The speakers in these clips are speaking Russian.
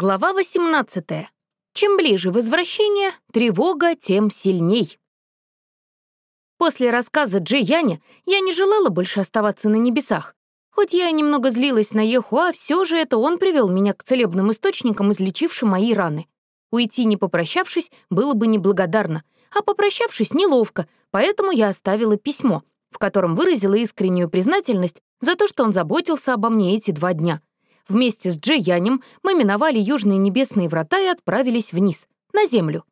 Глава 18. Чем ближе возвращение, тревога тем сильней. После рассказа Джи Яня я не желала больше оставаться на небесах. Хоть я и немного злилась на Ехуа, все же это он привел меня к целебным источникам, излечившим мои раны. Уйти, не попрощавшись, было бы неблагодарно, а попрощавшись, неловко, поэтому я оставила письмо, в котором выразила искреннюю признательность за то, что он заботился обо мне эти два дня — Вместе с Джеянем мы миновали южные небесные врата и отправились вниз, на землю.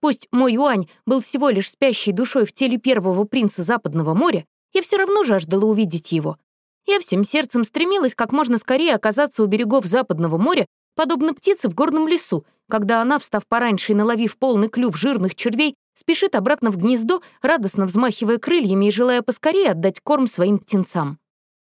Пусть мой Юань был всего лишь спящей душой в теле первого принца Западного моря, я все равно жаждала увидеть его. Я всем сердцем стремилась как можно скорее оказаться у берегов Западного моря, подобно птице в горном лесу, когда она, встав пораньше и наловив полный клюв жирных червей, спешит обратно в гнездо, радостно взмахивая крыльями и желая поскорее отдать корм своим птенцам.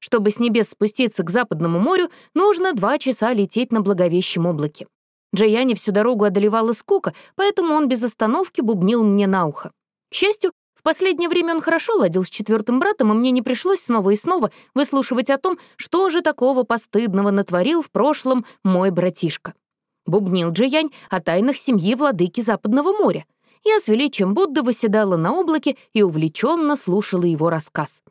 Чтобы с небес спуститься к Западному морю, нужно два часа лететь на благовещем облаке. Джаяне всю дорогу одолевала скука, поэтому он без остановки бубнил мне на ухо. К счастью, в последнее время он хорошо ладил с четвертым братом, и мне не пришлось снова и снова выслушивать о том, что же такого постыдного натворил в прошлом мой братишка. Бубнил Джиянь о тайнах семьи владыки Западного моря. Я с величием Будды восседала на облаке и увлеченно слушала его рассказ.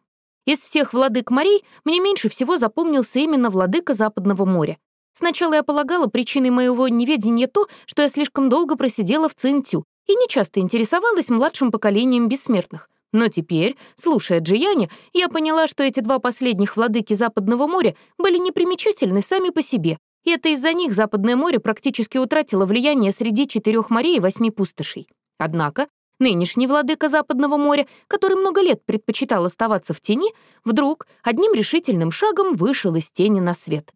Из всех владык морей мне меньше всего запомнился именно владыка Западного моря. Сначала я полагала причиной моего неведения то, что я слишком долго просидела в Цинтю и не часто интересовалась младшим поколением бессмертных. Но теперь, слушая Джияни, я поняла, что эти два последних владыки Западного моря были непримечательны сами по себе, и это из-за них Западное море практически утратило влияние среди четырех морей и восьми пустошей. Однако Нынешний владыка Западного моря, который много лет предпочитал оставаться в тени, вдруг одним решительным шагом вышел из тени на свет.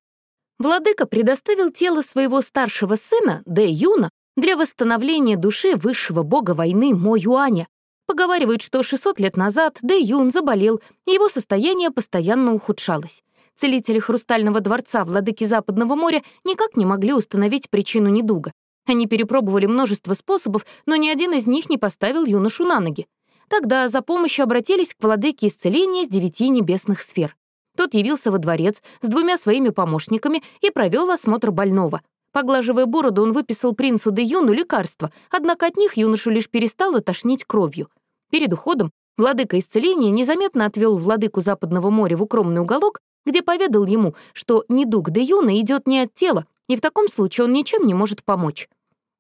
Владыка предоставил тело своего старшего сына, Дэ Юна, для восстановления души высшего бога войны Мо Юаня. Поговаривают, что 600 лет назад Дэ Юн заболел, и его состояние постоянно ухудшалось. Целители Хрустального дворца владыки Западного моря никак не могли установить причину недуга. Они перепробовали множество способов, но ни один из них не поставил юношу на ноги. Тогда за помощью обратились к владыке исцеления с девяти небесных сфер. Тот явился во дворец с двумя своими помощниками и провел осмотр больного. Поглаживая бороду, он выписал принцу де Юну лекарства, однако от них юношу лишь перестало тошнить кровью. Перед уходом владыка исцеления незаметно отвел владыку Западного моря в укромный уголок, где поведал ему, что недуг де Юна идет не от тела, и в таком случае он ничем не может помочь.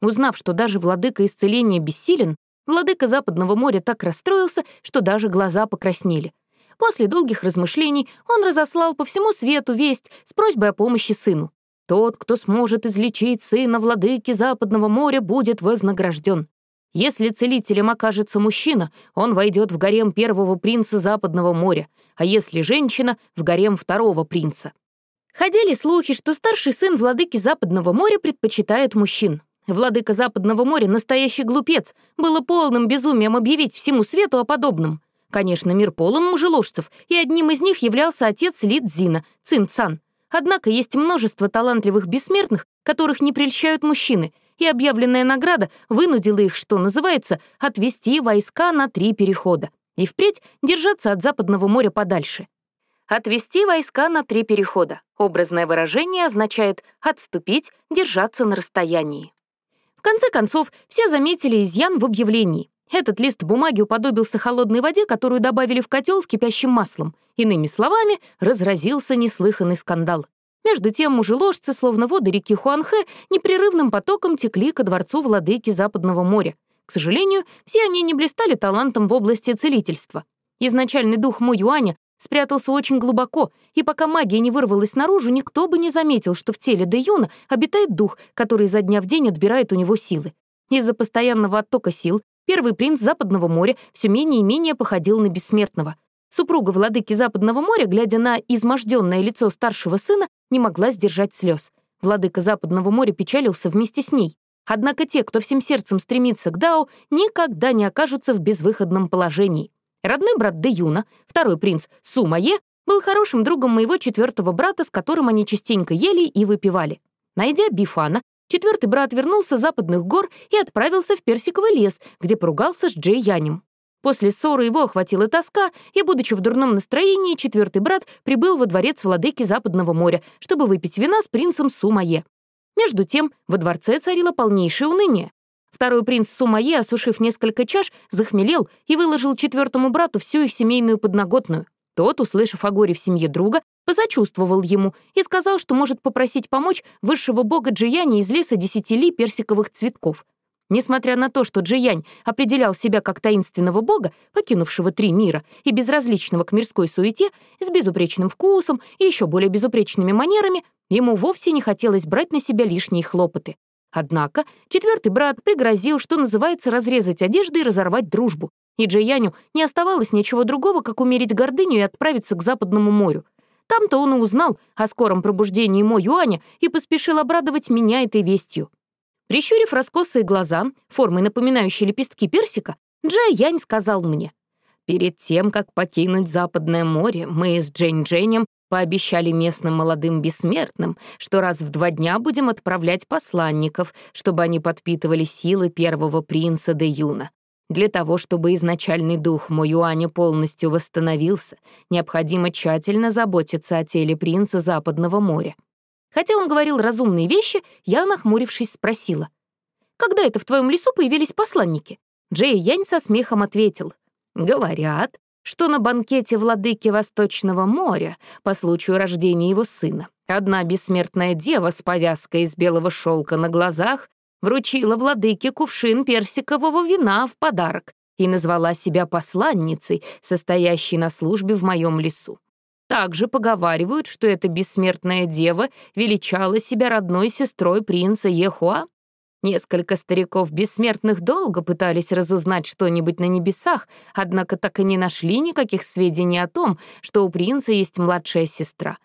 Узнав, что даже владыка исцеления бессилен, владыка Западного моря так расстроился, что даже глаза покраснели. После долгих размышлений он разослал по всему свету весть с просьбой о помощи сыну. «Тот, кто сможет излечить сына владыки Западного моря, будет вознагражден. Если целителем окажется мужчина, он войдет в гарем первого принца Западного моря, а если женщина — в гарем второго принца». Ходили слухи, что старший сын владыки Западного моря предпочитает мужчин. Владыка Западного моря — настоящий глупец. Было полным безумием объявить всему свету о подобном. Конечно, мир полон мужеложцев, и одним из них являлся отец Лидзина, Цин Цан. Однако есть множество талантливых бессмертных, которых не прельщают мужчины, и объявленная награда вынудила их, что называется, отвести войска на три перехода и впредь держаться от Западного моря подальше. Отвести войска на три перехода. Образное выражение означает «отступить, держаться на расстоянии» конце концов, все заметили изъян в объявлении. Этот лист бумаги уподобился холодной воде, которую добавили в котел с кипящим маслом. Иными словами, разразился неслыханный скандал. Между тем мужеложцы, словно воды реки Хуанхэ, непрерывным потоком текли ко дворцу владыки Западного моря. К сожалению, все они не блистали талантом в области целительства. Изначальный дух Мо Юаня спрятался очень глубоко, и пока магия не вырвалась наружу, никто бы не заметил, что в теле Де Юна обитает дух, который изо дня в день отбирает у него силы. Из-за постоянного оттока сил первый принц Западного моря все менее и менее походил на бессмертного. Супруга владыки Западного моря, глядя на изможденное лицо старшего сына, не могла сдержать слез. Владыка Западного моря печалился вместе с ней. Однако те, кто всем сердцем стремится к Дао, никогда не окажутся в безвыходном положении. Родной брат Де Юна, второй принц Сумае, был хорошим другом моего четвертого брата, с которым они частенько ели и выпивали. Найдя Бифана, четвертый брат вернулся с западных гор и отправился в Персиковый лес, где поругался с Джей Янем. После ссоры его охватила тоска, и, будучи в дурном настроении, четвертый брат прибыл во дворец владыки Западного моря, чтобы выпить вина с принцем Сумае. Между тем, во дворце царило полнейшее уныние. Второй принц Сумае, осушив несколько чаш, захмелел и выложил четвертому брату всю их семейную подноготную. Тот, услышав о горе в семье друга, посочувствовал ему и сказал, что может попросить помочь высшего бога Джияни из леса десяти ли персиковых цветков. Несмотря на то, что Джиянь определял себя как таинственного бога, покинувшего три мира и безразличного к мирской суете, с безупречным вкусом и еще более безупречными манерами, ему вовсе не хотелось брать на себя лишние хлопоты. Однако четвертый брат пригрозил, что называется, разрезать одежду и разорвать дружбу. И Джияню не оставалось ничего другого, как умерить гордыню и отправиться к Западному морю. Там-то он и узнал о скором пробуждении Мо Юаня и поспешил обрадовать меня этой вестью. Прищурив раскосые глаза, формой напоминающие лепестки персика, Джай Янь сказал мне, «Перед тем, как покинуть Западное море, мы с Джейн Джейнем Пообещали местным молодым бессмертным, что раз в два дня будем отправлять посланников, чтобы они подпитывали силы первого принца Де Юна. Для того, чтобы изначальный дух Моюаня полностью восстановился, необходимо тщательно заботиться о теле принца Западного моря. Хотя он говорил разумные вещи, я, нахмурившись, спросила. «Когда это в твоем лесу появились посланники?» Джей Янь со смехом ответил. «Говорят, что на банкете владыки Восточного моря по случаю рождения его сына одна бессмертная дева с повязкой из белого шелка на глазах вручила владыке кувшин персикового вина в подарок и назвала себя посланницей, состоящей на службе в моем лесу. Также поговаривают, что эта бессмертная дева величала себя родной сестрой принца Ехуа, Несколько стариков бессмертных долго пытались разузнать что-нибудь на небесах, однако так и не нашли никаких сведений о том, что у принца есть младшая сестра.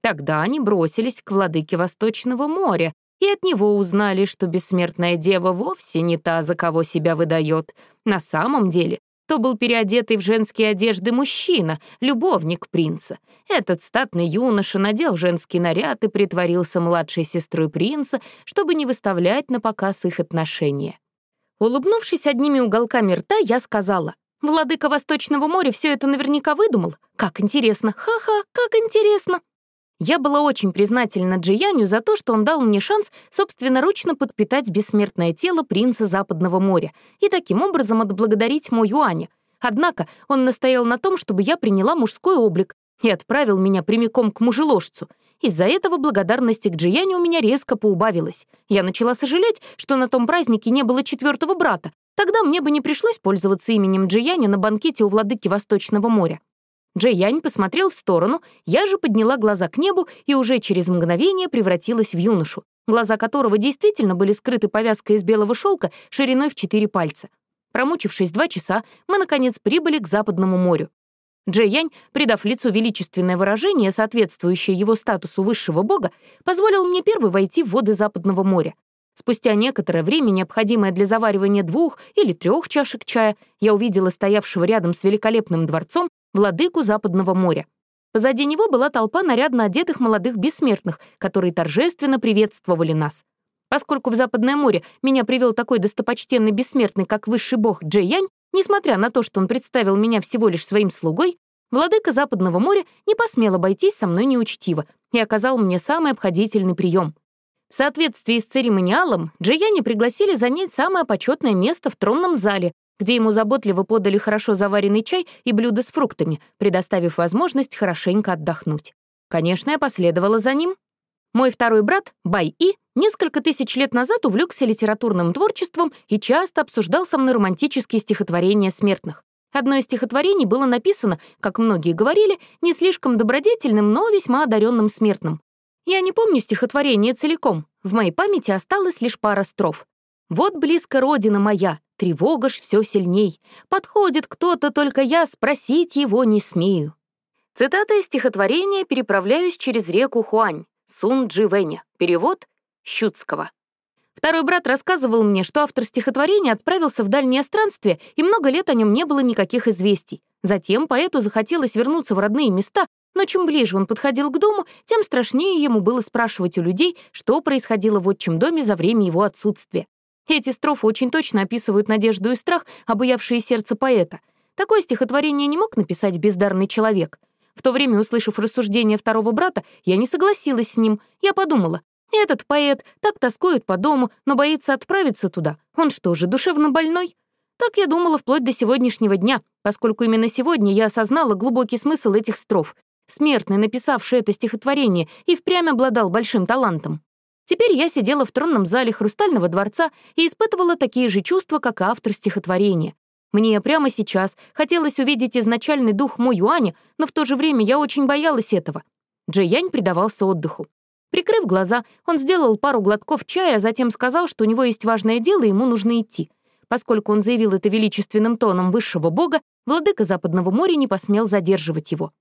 Тогда они бросились к владыке Восточного моря и от него узнали, что бессмертная дева вовсе не та, за кого себя выдает. На самом деле то был переодетый в женские одежды мужчина, любовник принца. Этот статный юноша надел женский наряд и притворился младшей сестрой принца, чтобы не выставлять на показ их отношения. Улыбнувшись одними уголками рта, я сказала, «Владыка Восточного моря все это наверняка выдумал. Как интересно! Ха-ха, как интересно!» Я была очень признательна Джияню за то, что он дал мне шанс собственноручно подпитать бессмертное тело принца Западного моря и таким образом отблагодарить Мо Юаня. Однако он настоял на том, чтобы я приняла мужской облик и отправил меня прямиком к мужеложцу. Из-за этого благодарности к Джияню у меня резко поубавилась. Я начала сожалеть, что на том празднике не было четвертого брата. Тогда мне бы не пришлось пользоваться именем Джияня на банкете у владыки Восточного моря. Джей Янь посмотрел в сторону, я же подняла глаза к небу и уже через мгновение превратилась в юношу, глаза которого действительно были скрыты повязкой из белого шелка шириной в четыре пальца. Промучившись два часа, мы, наконец, прибыли к Западному морю. Джей Янь, придав лицу величественное выражение, соответствующее его статусу высшего бога, позволил мне первый войти в воды Западного моря. Спустя некоторое время, необходимое для заваривания двух или трех чашек чая, я увидела стоявшего рядом с великолепным дворцом владыку Западного моря. Позади него была толпа нарядно одетых молодых бессмертных, которые торжественно приветствовали нас. Поскольку в Западное море меня привел такой достопочтенный бессмертный, как высший бог Джей Янь, несмотря на то, что он представил меня всего лишь своим слугой, владыка Западного моря не посмел обойтись со мной неучтиво и оказал мне самый обходительный прием. В соответствии с церемониалом, Джияни пригласили занять самое почетное место в тронном зале, где ему заботливо подали хорошо заваренный чай и блюдо с фруктами, предоставив возможность хорошенько отдохнуть. Конечно, я последовала за ним. Мой второй брат, Бай-И, несколько тысяч лет назад увлекся литературным творчеством и часто обсуждал со мной романтические стихотворения смертных. Одно из стихотворений было написано, как многие говорили, не слишком добродетельным, но весьма одаренным смертным. Я не помню стихотворение целиком, в моей памяти осталась лишь пара строф. «Вот близко родина моя, Тревога ж все сильней. Подходит кто-то, только я спросить его не смею. Цитата из стихотворения «Переправляюсь через реку Хуань», Сун Джи Вэня. Перевод Щутского. Второй брат рассказывал мне, что автор стихотворения отправился в дальнее странствие, и много лет о нем не было никаких известий. Затем поэту захотелось вернуться в родные места, но чем ближе он подходил к дому, тем страшнее ему было спрашивать у людей, что происходило в отчим доме за время его отсутствия. Эти строфы очень точно описывают надежду и страх, обуявшие сердце поэта. Такое стихотворение не мог написать бездарный человек. В то время, услышав рассуждения второго брата, я не согласилась с ним. Я подумала, Этот поэт так тоскует по дому, но боится отправиться туда. Он что же, душевно больной? Так я думала вплоть до сегодняшнего дня, поскольку именно сегодня я осознала глубокий смысл этих строф. Смертный, написавший это стихотворение, и впрямь обладал большим талантом. Теперь я сидела в тронном зале Хрустального дворца и испытывала такие же чувства, как автор стихотворения. Мне прямо сейчас хотелось увидеть изначальный дух Мо Юаня, но в то же время я очень боялась этого. Джей Янь предавался отдыху. Прикрыв глаза, он сделал пару глотков чая, а затем сказал, что у него есть важное дело, и ему нужно идти. Поскольку он заявил это величественным тоном высшего бога, владыка Западного моря не посмел задерживать его.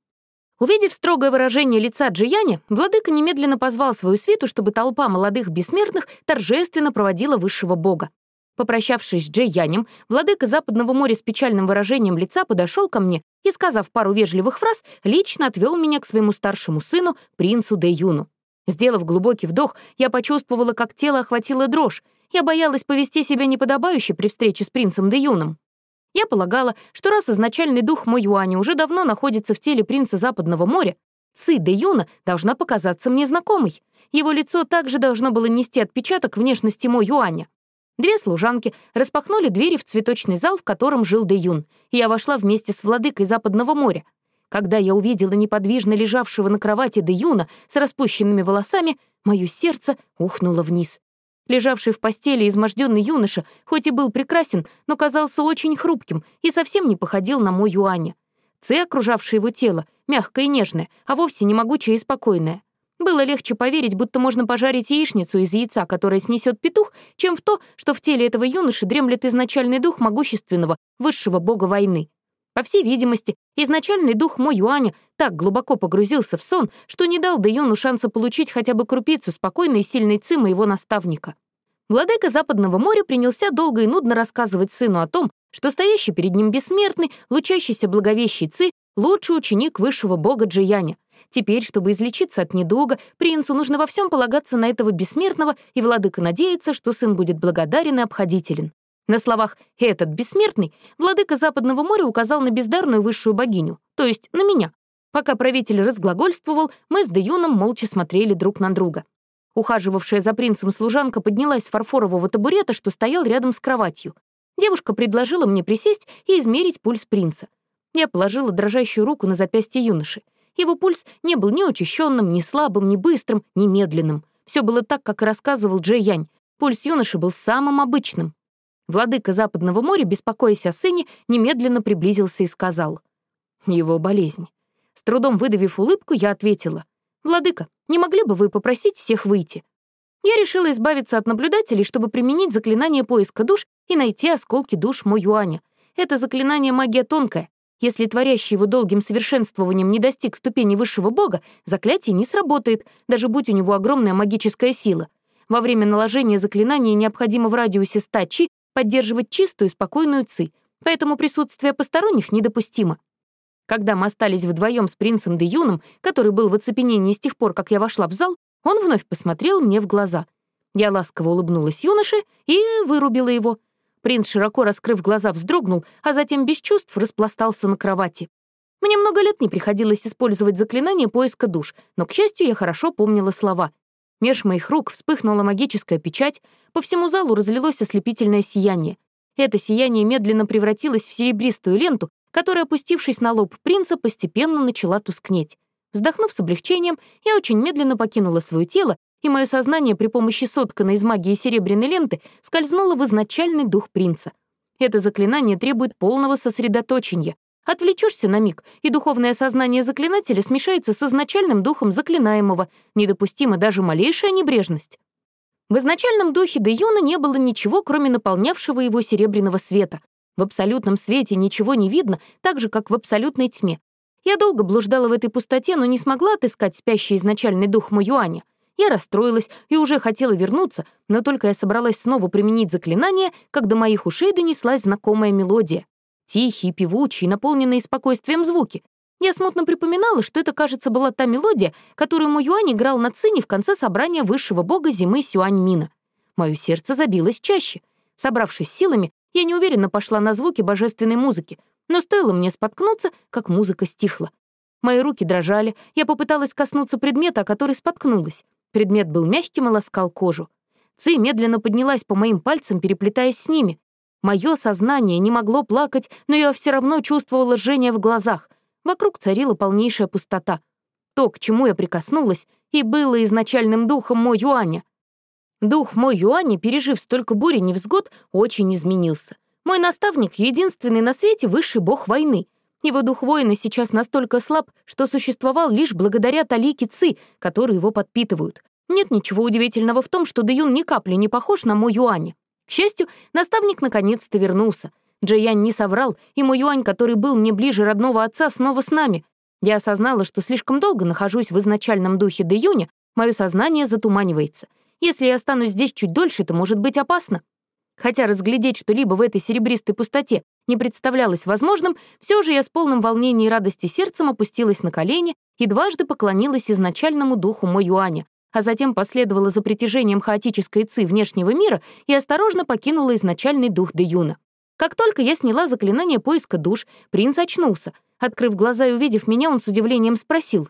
Увидев строгое выражение лица Джияни, владыка немедленно позвал свою свиту, чтобы толпа молодых бессмертных торжественно проводила высшего бога. Попрощавшись с Джиянем, владыка Западного моря с печальным выражением лица подошел ко мне и, сказав пару вежливых фраз, лично отвел меня к своему старшему сыну, принцу Де Юну. Сделав глубокий вдох, я почувствовала, как тело охватило дрожь. Я боялась повести себя неподобающе при встрече с принцем Де Юном. Я полагала, что раз изначальный дух Мо Юаня уже давно находится в теле принца Западного моря, Ци Де Юна должна показаться мне знакомой. Его лицо также должно было нести отпечаток внешности Мо Юаня. Две служанки распахнули двери в цветочный зал, в котором жил Де Юн, и я вошла вместе с владыкой Западного моря. Когда я увидела неподвижно лежавшего на кровати Де Юна с распущенными волосами, мое сердце ухнуло вниз. Лежавший в постели изможденный юноша, хоть и был прекрасен, но казался очень хрупким и совсем не походил на мой Юаня. Ци, окружавшее его тело, мягкое и нежное, а вовсе не могучее и спокойное. Было легче поверить, будто можно пожарить яичницу из яйца, которое снесет петух, чем в то, что в теле этого юноши дремлет изначальный дух могущественного, высшего бога войны. По всей видимости, изначальный дух Мо Юаня так глубоко погрузился в сон, что не дал Дэйону шанса получить хотя бы крупицу спокойной и сильной ци моего наставника. Владыка Западного моря принялся долго и нудно рассказывать сыну о том, что стоящий перед ним бессмертный, лучащийся благовещий ци — лучший ученик высшего бога Джияня. Теперь, чтобы излечиться от недуга, принцу нужно во всем полагаться на этого бессмертного, и владыка надеется, что сын будет благодарен и обходителен. На словах «этот бессмертный» владыка Западного моря указал на бездарную высшую богиню, то есть на меня. Пока правитель разглагольствовал, мы с Деюном молча смотрели друг на друга. Ухаживавшая за принцем служанка поднялась с фарфорового табурета, что стоял рядом с кроватью. Девушка предложила мне присесть и измерить пульс принца. Я положила дрожащую руку на запястье юноши. Его пульс не был ни учащенным, ни слабым, ни быстрым, ни медленным. Все было так, как рассказывал Джей Янь. Пульс юноши был самым обычным. Владыка Западного моря, беспокоясь о сыне, немедленно приблизился и сказал. «Его болезнь». С трудом выдавив улыбку, я ответила. «Владыка, не могли бы вы попросить всех выйти?» Я решила избавиться от наблюдателей, чтобы применить заклинание поиска душ и найти осколки душ Мо Юаня. Это заклинание магия тонкая. Если творящий его долгим совершенствованием не достиг ступени высшего бога, заклятие не сработает, даже будь у него огромная магическая сила. Во время наложения заклинания необходимо в радиусе 100 чи поддерживать чистую, спокойную ци, поэтому присутствие посторонних недопустимо. Когда мы остались вдвоем с принцем Де Юном, который был в оцепенении с тех пор, как я вошла в зал, он вновь посмотрел мне в глаза. Я ласково улыбнулась юноше и вырубила его. Принц, широко раскрыв глаза, вздрогнул, а затем без чувств распластался на кровати. Мне много лет не приходилось использовать заклинание поиска душ, но, к счастью, я хорошо помнила слова. Меж моих рук вспыхнула магическая печать, по всему залу разлилось ослепительное сияние. Это сияние медленно превратилось в серебристую ленту, которая, опустившись на лоб принца, постепенно начала тускнеть. Вздохнув с облегчением, я очень медленно покинула свое тело, и мое сознание при помощи сотканной из магии серебряной ленты скользнуло в изначальный дух принца. Это заклинание требует полного сосредоточения. Отвлечешься на миг, и духовное сознание заклинателя смешается с изначальным духом заклинаемого, недопустима даже малейшая небрежность. В изначальном духе Дэйона не было ничего, кроме наполнявшего его серебряного света. В абсолютном свете ничего не видно, так же, как в абсолютной тьме. Я долго блуждала в этой пустоте, но не смогла отыскать спящий изначальный дух Моюаня. Я расстроилась и уже хотела вернуться, но только я собралась снова применить заклинание, когда до моих ушей донеслась знакомая мелодия. Тихие, певучие, наполненные спокойствием звуки. Я смутно припоминала, что это, кажется, была та мелодия, которую мой Юань играл на цине в конце собрания высшего бога зимы Сюань-Мина. Мое сердце забилось чаще. Собравшись силами, я неуверенно пошла на звуки божественной музыки, но стоило мне споткнуться, как музыка стихла. Мои руки дрожали, я попыталась коснуться предмета, о который споткнулась. Предмет был мягким и ласкал кожу. Ци медленно поднялась по моим пальцам, переплетаясь с ними. Мое сознание не могло плакать, но я все равно чувствовала жжение в глазах. Вокруг царила полнейшая пустота. То, к чему я прикоснулась, и было изначальным духом Мо Юаня. Дух Мо Юаня, пережив столько бурь и невзгод, очень изменился. Мой наставник — единственный на свете высший бог войны. Его дух воина сейчас настолько слаб, что существовал лишь благодаря талике Ци, которые его подпитывают. Нет ничего удивительного в том, что Дэюн ни капли не похож на Мо Юаня. К счастью, наставник наконец-то вернулся. Джейян не соврал, и Мо Юань, который был мне ближе родного отца, снова с нами. Я осознала, что слишком долго нахожусь в изначальном духе Дэюня, мое сознание затуманивается. Если я останусь здесь чуть дольше, это может быть опасно. Хотя разглядеть что-либо в этой серебристой пустоте не представлялось возможным, все же я с полным волнением и радости сердцем опустилась на колени и дважды поклонилась изначальному духу Мо Юаня, а затем последовала за притяжением хаотической ци внешнего мира и осторожно покинула изначальный дух Де Юна. Как только я сняла заклинание поиска душ, принц очнулся. Открыв глаза и увидев меня, он с удивлением спросил.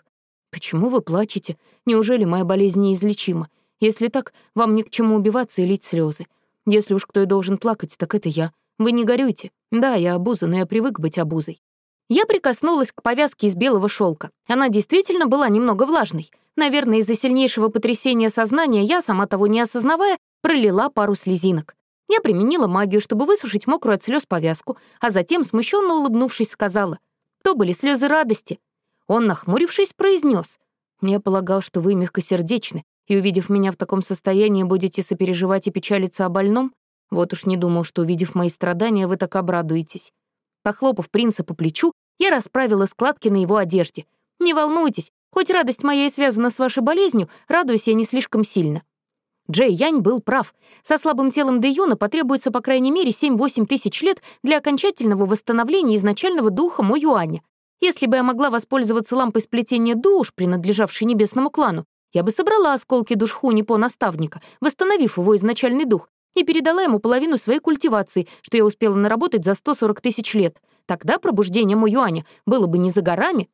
«Почему вы плачете? Неужели моя болезнь неизлечима? Если так, вам ни к чему убиваться и лить слезы. Если уж кто и должен плакать, так это я. Вы не горюйте. Да, я обуза, но я привык быть обузой. Я прикоснулась к повязке из белого шелка. Она действительно была немного влажной. Наверное, из-за сильнейшего потрясения сознания я, сама того не осознавая, пролила пару слезинок. Я применила магию, чтобы высушить мокрую от слез повязку, а затем, смущенно улыбнувшись, сказала, «То были слезы радости». Он, нахмурившись, произнес, «Я полагал, что вы мягкосердечны, и, увидев меня в таком состоянии, будете сопереживать и печалиться о больном? Вот уж не думал, что, увидев мои страдания, вы так обрадуетесь». Похлопав принца по плечу, я расправила складки на его одежде. «Не волнуйтесь, хоть радость моя и связана с вашей болезнью, радуюсь я не слишком сильно». Джей Янь был прав. Со слабым телом Дэйона потребуется по крайней мере 7-8 тысяч лет для окончательного восстановления изначального духа Мо Юаня. Если бы я могла воспользоваться лампой сплетения душ, принадлежавшей небесному клану, я бы собрала осколки душ Хуни по наставника, восстановив его изначальный дух, и передала ему половину своей культивации, что я успела наработать за 140 тысяч лет. Тогда пробуждение Муюаня было бы не за горами.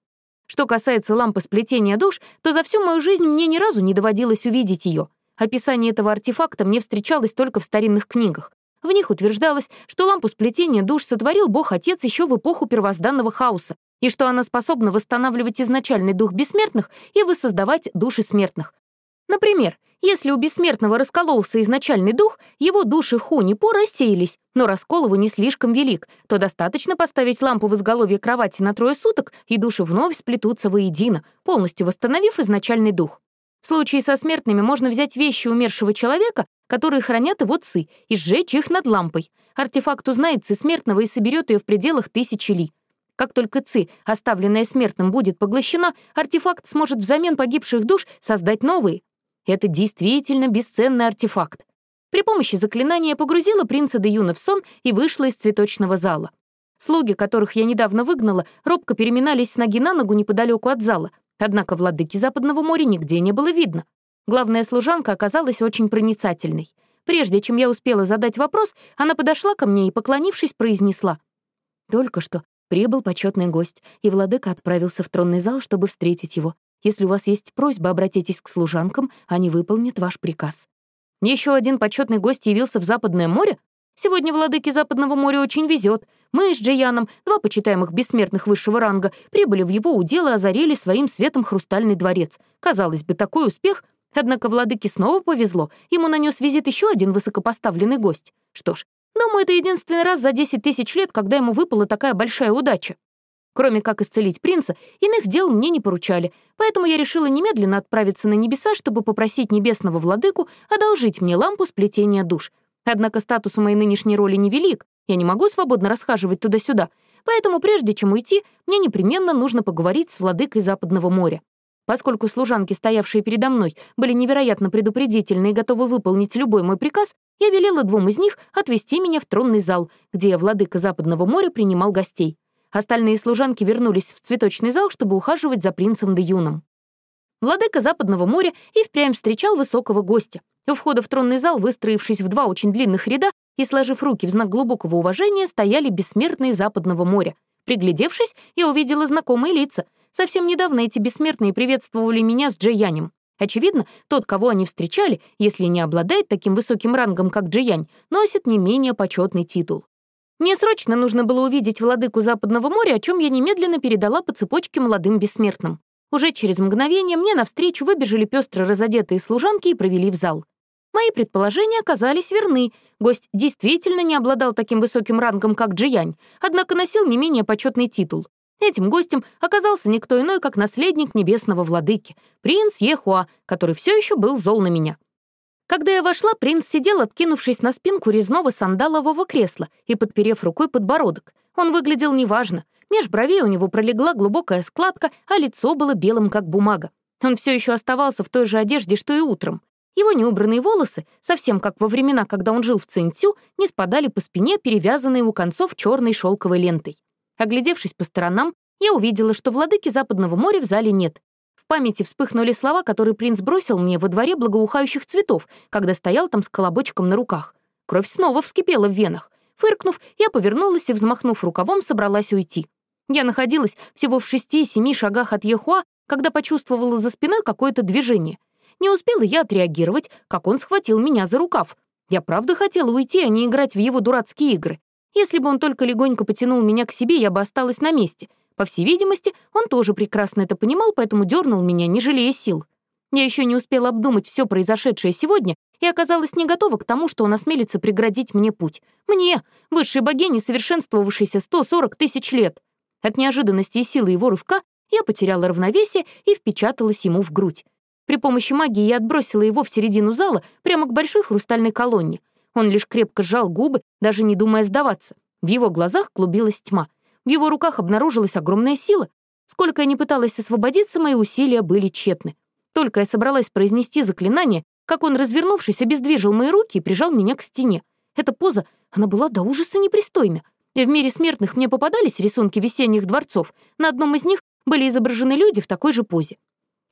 Что касается лампы сплетения душ, то за всю мою жизнь мне ни разу не доводилось увидеть ее. Описание этого артефакта мне встречалось только в старинных книгах. В них утверждалось, что лампу сплетения душ сотворил Бог-Отец еще в эпоху первозданного хаоса, и что она способна восстанавливать изначальный дух бессмертных и воссоздавать души смертных. Например, если у бессмертного раскололся изначальный дух, его души Хуни По рассеялись, но раскол его не слишком велик, то достаточно поставить лампу в изголовье кровати на трое суток, и души вновь сплетутся воедино, полностью восстановив изначальный дух. В случае со смертными можно взять вещи умершего человека, которые хранят его ци, и сжечь их над лампой. Артефакт узнает ци смертного и соберет ее в пределах тысячи ли. Как только ци, оставленная смертным, будет поглощена, артефакт сможет взамен погибших душ создать новые. Это действительно бесценный артефакт. При помощи заклинания погрузила принца Деюна в сон и вышла из цветочного зала. Слуги, которых я недавно выгнала, робко переминались с ноги на ногу неподалеку от зала, однако владыки Западного моря нигде не было видно. Главная служанка оказалась очень проницательной. Прежде чем я успела задать вопрос, она подошла ко мне и, поклонившись, произнесла. «Только что прибыл почетный гость, и владыка отправился в тронный зал, чтобы встретить его. Если у вас есть просьба, обратитесь к служанкам, они выполнят ваш приказ». Еще один почетный гость явился в Западное море? Сегодня владыке Западного моря очень везет. Мы с Джияном, два почитаемых бессмертных высшего ранга, прибыли в его удел и озарили своим светом хрустальный дворец. Казалось бы, такой успех. Однако владыке снова повезло. Ему нанес визит еще один высокопоставленный гость. Что ж, думаю, это единственный раз за 10 тысяч лет, когда ему выпала такая большая удача. Кроме как исцелить принца, иных дел мне не поручали, поэтому я решила немедленно отправиться на небеса, чтобы попросить небесного владыку одолжить мне лампу сплетения душ. Однако статус у моей нынешней роли невелик, я не могу свободно расхаживать туда-сюда, поэтому прежде чем уйти, мне непременно нужно поговорить с владыкой Западного моря. Поскольку служанки, стоявшие передо мной, были невероятно предупредительны и готовы выполнить любой мой приказ, я велела двум из них отвезти меня в тронный зал, где владыка Западного моря принимал гостей. Остальные служанки вернулись в цветочный зал, чтобы ухаживать за принцем де Юном. Владыка Западного моря и впрямь встречал высокого гостя. У входа в тронный зал, выстроившись в два очень длинных ряда и сложив руки в знак глубокого уважения, стояли бессмертные Западного моря. Приглядевшись, я увидела знакомые лица. Совсем недавно эти бессмертные приветствовали меня с Джеянем. Очевидно, тот, кого они встречали, если не обладает таким высоким рангом, как Джиянь, носит не менее почетный титул. Мне срочно нужно было увидеть владыку Западного моря, о чем я немедленно передала по цепочке молодым бессмертным. Уже через мгновение мне навстречу выбежали пестро разодетые служанки и провели в зал. Мои предположения оказались верны. Гость действительно не обладал таким высоким рангом, как Джиянь, однако носил не менее почетный титул. Этим гостем оказался никто иной, как наследник небесного владыки, принц Ехуа, который все еще был зол на меня. Когда я вошла, принц сидел, откинувшись на спинку резного сандалового кресла и подперев рукой подбородок. Он выглядел неважно. Меж бровей у него пролегла глубокая складка, а лицо было белым, как бумага. Он все еще оставался в той же одежде, что и утром. Его неубранные волосы, совсем как во времена, когда он жил в Цинцю, не спадали по спине, перевязанные у концов черной шелковой лентой. Оглядевшись по сторонам, я увидела, что владыки Западного моря в зале нет. В памяти вспыхнули слова, которые принц бросил мне во дворе благоухающих цветов, когда стоял там с колобочком на руках. Кровь снова вскипела в венах. Фыркнув, я повернулась и, взмахнув рукавом, собралась уйти. Я находилась всего в шести-семи шагах от Ехуа, когда почувствовала за спиной какое-то движение. Не успела я отреагировать, как он схватил меня за рукав. Я правда хотела уйти, а не играть в его дурацкие игры. Если бы он только легонько потянул меня к себе, я бы осталась на месте — по всей видимости, он тоже прекрасно это понимал, поэтому дернул меня, не жалея сил. Я еще не успела обдумать все произошедшее сегодня и оказалась не готова к тому, что он осмелится преградить мне путь. Мне, высшей богине, совершенствовавшейся 140 тысяч лет. От неожиданности и силы его рывка я потеряла равновесие и впечаталась ему в грудь. При помощи магии я отбросила его в середину зала, прямо к большой хрустальной колонне. Он лишь крепко сжал губы, даже не думая сдаваться. В его глазах клубилась тьма — в его руках обнаружилась огромная сила. Сколько я не пыталась освободиться, мои усилия были тщетны. Только я собралась произнести заклинание, как он, развернувшись, обездвижил мои руки и прижал меня к стене. Эта поза, она была до ужаса непристойна. И в мире смертных мне попадались рисунки весенних дворцов. На одном из них были изображены люди в такой же позе.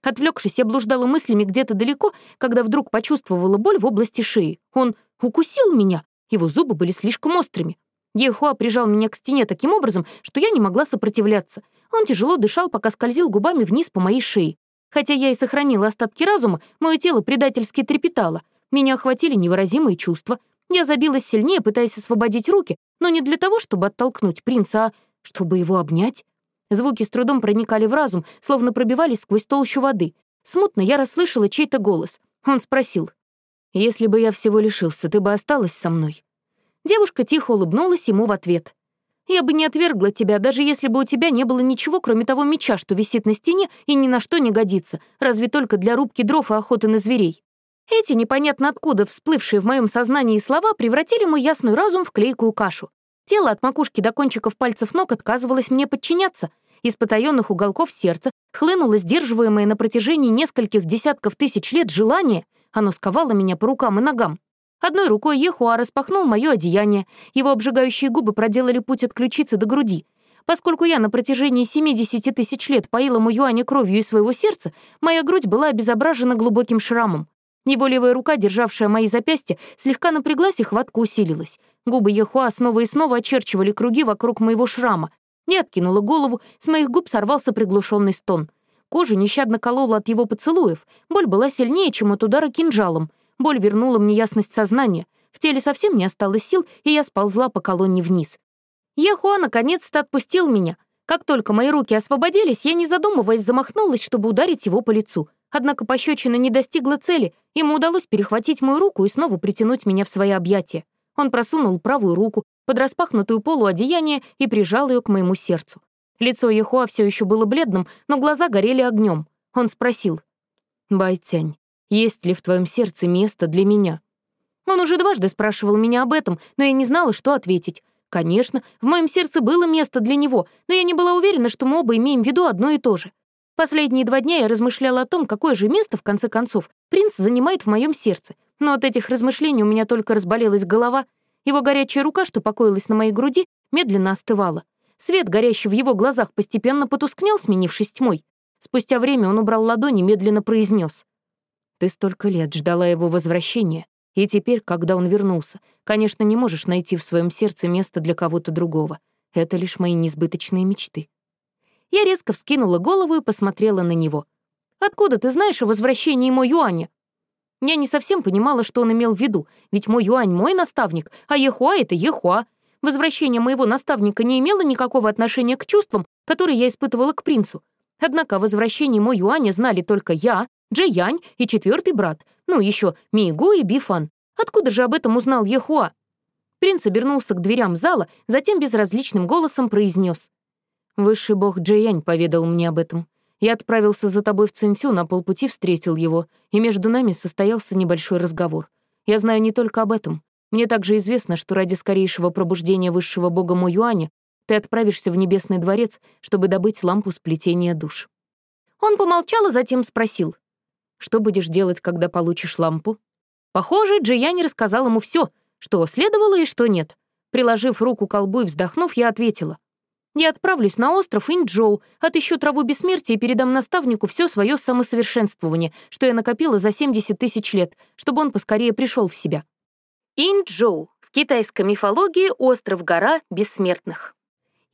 Отвлекшись, я блуждала мыслями где-то далеко, когда вдруг почувствовала боль в области шеи. Он укусил меня. Его зубы были слишком острыми. Ехуа прижал меня к стене таким образом, что я не могла сопротивляться. Он тяжело дышал, пока скользил губами вниз по моей шее. Хотя я и сохранила остатки разума, мое тело предательски трепетало. Меня охватили невыразимые чувства. Я забилась сильнее, пытаясь освободить руки, но не для того, чтобы оттолкнуть принца, а чтобы его обнять. Звуки с трудом проникали в разум, словно пробивались сквозь толщу воды. Смутно я расслышала чей-то голос. Он спросил, «Если бы я всего лишился, ты бы осталась со мной?» Девушка тихо улыбнулась ему в ответ. «Я бы не отвергла тебя, даже если бы у тебя не было ничего, кроме того меча, что висит на стене и ни на что не годится, разве только для рубки дров и охоты на зверей». Эти непонятно откуда всплывшие в моем сознании слова превратили мой ясный разум в клейкую кашу. Тело от макушки до кончиков пальцев ног отказывалось мне подчиняться. Из потаенных уголков сердца хлынуло сдерживаемое на протяжении нескольких десятков тысяч лет желание. Оно сковало меня по рукам и ногам. Одной рукой Ехуа распахнул мое одеяние, его обжигающие губы проделали путь от ключицы до груди. Поскольку я на протяжении 70 тысяч лет поила Муюаня кровью из своего сердца, моя грудь была обезображена глубоким шрамом. Его левая рука, державшая мои запястья, слегка напряглась и хватка усилилась. Губы Ехуа снова и снова очерчивали круги вокруг моего шрама. Я откинула голову, с моих губ сорвался приглушенный стон. Кожу нещадно колола от его поцелуев, боль была сильнее, чем от удара кинжалом — Боль вернула мне ясность сознания. В теле совсем не осталось сил, и я сползла по колонне вниз. Ехуа наконец-то отпустил меня. Как только мои руки освободились, я, не задумываясь, замахнулась, чтобы ударить его по лицу. Однако пощечина не достигла цели, ему удалось перехватить мою руку и снова притянуть меня в свои объятия. Он просунул правую руку под распахнутую полу одеяния и прижал ее к моему сердцу. Лицо Ехуа все еще было бледным, но глаза горели огнем. Он спросил. «Байтянь, есть ли в твоем сердце место для меня?» Он уже дважды спрашивал меня об этом, но я не знала, что ответить. Конечно, в моем сердце было место для него, но я не была уверена, что мы оба имеем в виду одно и то же. Последние два дня я размышляла о том, какое же место, в конце концов, принц занимает в моем сердце. Но от этих размышлений у меня только разболелась голова. Его горячая рука, что покоилась на моей груди, медленно остывала. Свет, горящий в его глазах, постепенно потускнел, сменившись тьмой. Спустя время он убрал ладони и медленно произнес: ты столько лет ждала его возвращения, и теперь, когда он вернулся, конечно, не можешь найти в своем сердце место для кого-то другого. Это лишь мои несбыточные мечты. Я резко вскинула голову и посмотрела на него. Откуда ты знаешь о возвращении Мо Юаня?» Я не совсем понимала, что он имел в виду, ведь мой Юань — мой наставник, а Ехуа — это Ехуа. Возвращение моего наставника не имело никакого отношения к чувствам, которые я испытывала к принцу. Однако о возвращении Мо Юаня знали только я, Джеянь и четвертый брат, ну, еще Миго и Бифан. Откуда же об этом узнал Ехуа? Принц обернулся к дверям зала, затем безразличным голосом произнес. «Высший бог Джеянь поведал мне об этом. Я отправился за тобой в Цинцю, на полпути встретил его, и между нами состоялся небольшой разговор. Я знаю не только об этом. Мне также известно, что ради скорейшего пробуждения высшего бога Мо Юаня ты отправишься в Небесный дворец, чтобы добыть лампу сплетения душ». Он помолчал, а затем спросил. «Что будешь делать, когда получишь лампу?» Похоже, Джияни рассказал ему все, что следовало и что нет. Приложив руку к колбу и вздохнув, я ответила. Я отправлюсь на остров Инджоу, отыщу траву бессмертия и передам наставнику все свое самосовершенствование, что я накопила за 70 тысяч лет, чтобы он поскорее пришел в себя. Инджоу. В китайской мифологии остров-гора бессмертных.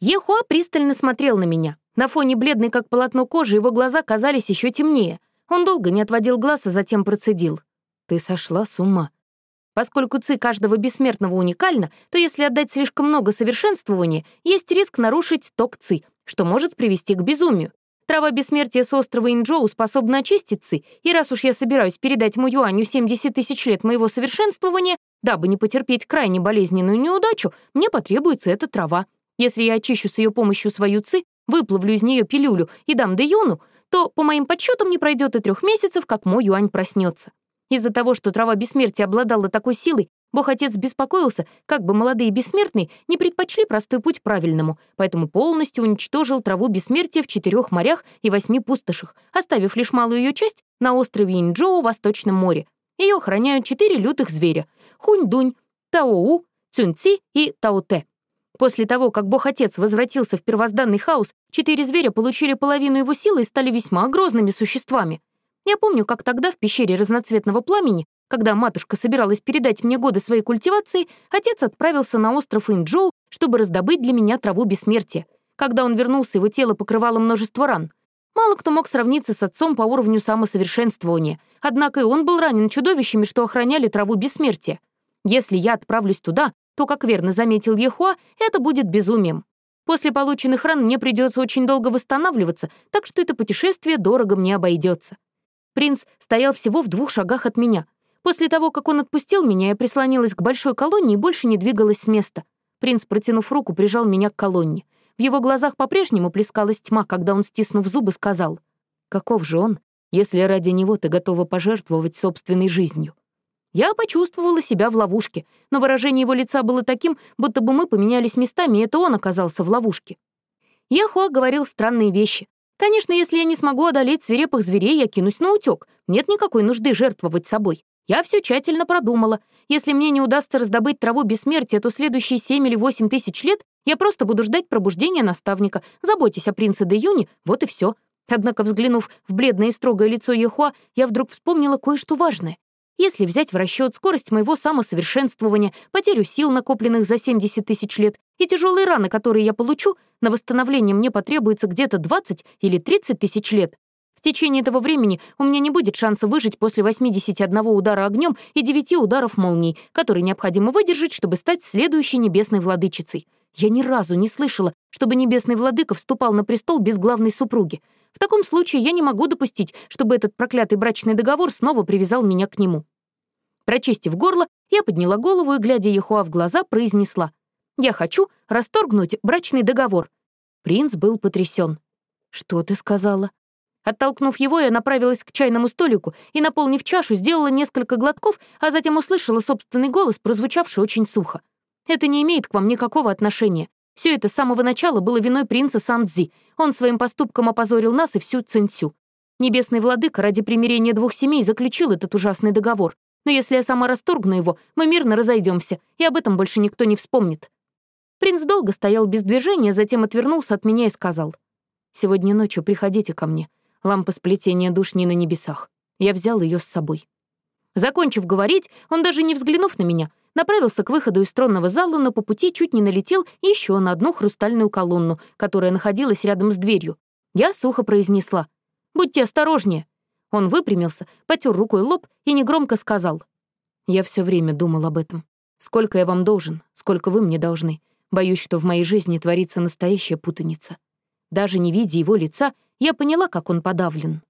Ехуа пристально смотрел на меня. На фоне бледной, как полотно кожи, его глаза казались еще темнее. Он долго не отводил глаз, а затем процедил. «Ты сошла с ума. Поскольку ци каждого бессмертного уникальна, то если отдать слишком много совершенствования, есть риск нарушить ток ци, что может привести к безумию. Трава бессмертия с острова Инджоу способна очистить ци, и раз уж я собираюсь передать Муюаню 70 тысяч лет моего совершенствования, дабы не потерпеть крайне болезненную неудачу, мне потребуется эта трава. Если я очищу с ее помощью свою ци, выплавлю из нее пилюлю и дам Дэюну, то, по моим подсчетам, не пройдет и трех месяцев, как мой юань проснется. Из-за того, что трава бессмертия обладала такой силой, Бог-Отец беспокоился, как бы молодые бессмертные не предпочли простой путь правильному, поэтому полностью уничтожил траву бессмертия в четырех морях и восьми пустошах, оставив лишь малую ее часть на острове Инджоу в Восточном море. Ее охраняют четыре лютых зверя — Хунь-Дунь, Таоу, Цюньци и Таоте. После того, как Бог-Отец возвратился в первозданный хаос, четыре зверя получили половину его силы и стали весьма грозными существами. Я помню, как тогда в пещере разноцветного пламени, когда матушка собиралась передать мне годы своей культивации, отец отправился на остров Инджоу, чтобы раздобыть для меня траву бессмертия. Когда он вернулся, его тело покрывало множество ран. Мало кто мог сравниться с отцом по уровню самосовершенствования, однако и он был ранен чудовищами, что охраняли траву бессмертия. Если я отправлюсь туда, то, как верно заметил Ехуа, это будет безумием. После полученных ран мне придется очень долго восстанавливаться, так что это путешествие дорого мне обойдется. Принц стоял всего в двух шагах от меня. После того, как он отпустил меня, я прислонилась к большой колонне и больше не двигалась с места. Принц, протянув руку, прижал меня к колонне. В его глазах по-прежнему плескалась тьма, когда он, стиснув зубы, сказал, «Каков же он, если ради него ты готова пожертвовать собственной жизнью?» Я почувствовала себя в ловушке, но выражение его лица было таким, будто бы мы поменялись местами, и это он оказался в ловушке. Яхуа говорил странные вещи. Конечно, если я не смогу одолеть свирепых зверей, я кинусь на утёк. Нет никакой нужды жертвовать собой. Я все тщательно продумала. Если мне не удастся раздобыть траву бессмертия, то следующие семь или восемь тысяч лет я просто буду ждать пробуждения наставника. Заботьтесь о принце де Юни, вот и все. Однако, взглянув в бледное и строгое лицо Ехуа, я вдруг вспомнила кое-что важное. Если взять в расчет скорость моего самосовершенствования, потерю сил, накопленных за 70 тысяч лет, и тяжелые раны, которые я получу, на восстановление мне потребуется где-то 20 или 30 тысяч лет. В течение этого времени у меня не будет шанса выжить после 81 удара огнем и 9 ударов молний, которые необходимо выдержать, чтобы стать следующей небесной владычицей. Я ни разу не слышала, чтобы небесный владыка вступал на престол без главной супруги. В таком случае я не могу допустить, чтобы этот проклятый брачный договор снова привязал меня к нему. Прочистив горло, я подняла голову и, глядя Ехуа в глаза, произнесла. «Я хочу расторгнуть брачный договор». Принц был потрясен. «Что ты сказала?» Оттолкнув его, я направилась к чайному столику и, наполнив чашу, сделала несколько глотков, а затем услышала собственный голос, прозвучавший очень сухо. «Это не имеет к вам никакого отношения. Все это с самого начала было виной принца Сандзи. Он своим поступком опозорил нас и всю Цинцю. Небесный владыка ради примирения двух семей заключил этот ужасный договор. Но если я сама расторгну его, мы мирно разойдемся, и об этом больше никто не вспомнит». Принц долго стоял без движения, затем отвернулся от меня и сказал. «Сегодня ночью приходите ко мне. Лампа сплетения душ не на небесах. Я взял ее с собой». Закончив говорить, он даже не взглянув на меня, направился к выходу из тронного зала, но по пути чуть не налетел еще на одну хрустальную колонну, которая находилась рядом с дверью. Я сухо произнесла. «Будьте осторожнее!» Он выпрямился, потер рукой лоб и негромко сказал. «Я все время думал об этом. Сколько я вам должен, сколько вы мне должны. Боюсь, что в моей жизни творится настоящая путаница. Даже не видя его лица, я поняла, как он подавлен.